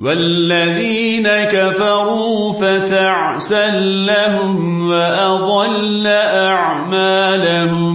والذين كفروا فتعسا لهم وأضل أعمالهم